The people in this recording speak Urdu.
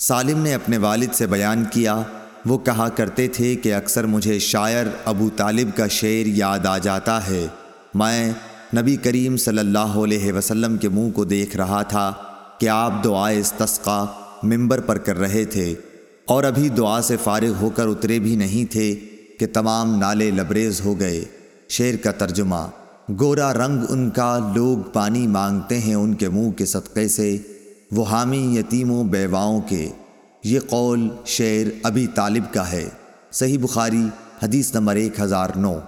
سالم نے اپنے والد سے بیان کیا۔ وہ کہا کرتے تھے کہ اکثر مجھے شاعر ابو طالب کا شعر یاد آ جاتا ہے۔ میں نبی کریم صلی اللہ علیہ وسلم کے منہ کو دیکھ رہا تھا کہ آپ دعائے استسقا ممبر پر کر رہے تھے اور ابھی دعا سے فارغ ہو کر اترے بھی نہیں تھے کہ تمام نالے لبریز ہو گئے۔ شعر کا ترجمہ، گورا رنگ ان کا، لوگ پانی مانگتے ہیں ان کے منہ کے صدقے سے۔ وہ حامی یتیموں بیواؤں کے۔ یہ قول شعر ابھی طالب کا ہے۔ صحیح بخاری، حدیث نمبر ایک ہزار نو۔